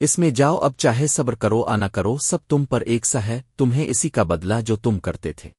اس میں جاؤ اب چاہے صبر کرو آنا کرو، سب تم پر ایک سا ہے، تمہیں اسی کا بدلہ جو تم کرتے تھے۔